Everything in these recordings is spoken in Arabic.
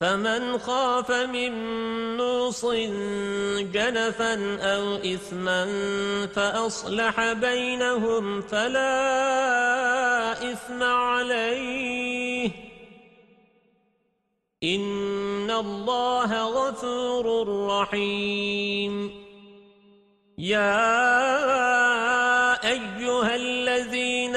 فمن خاف من موص جنفا أو إثما فأصلح بينهم فلا إثم عليه إن الله غفور رحيم. يا أيها الذين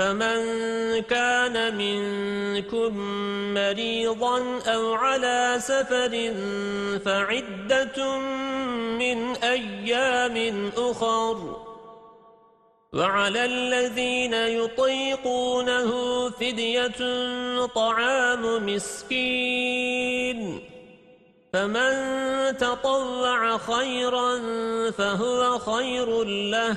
فمن كان منكم مريضا أو على سفر فعدة من أيام أخر. وعلى الذين يطيقونه فدية طعام مسكين. فمن تطوع خيرا فهو خير له.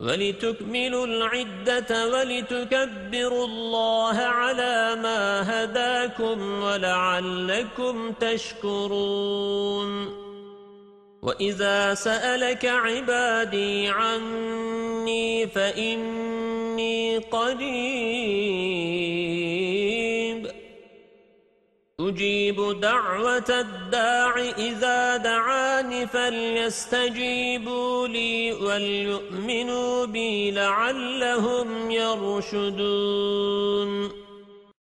ولتكملوا العدة ولتكبروا الله على ما هداكم ولعلكم تشكرون. وَإِذَا سَأَلَكَ عِبَادِي عَنِّي فَإِنِّي قَرِيبٌ. أُجِيبُ دَعْوَةَ الدَّاعِ إِذَا دَعَانِ فَلْيَسْتَجِيبُوا لِي وَلْيُؤْمِنُوا بِي لَعَلَّهُمْ يَرْشُدُونَ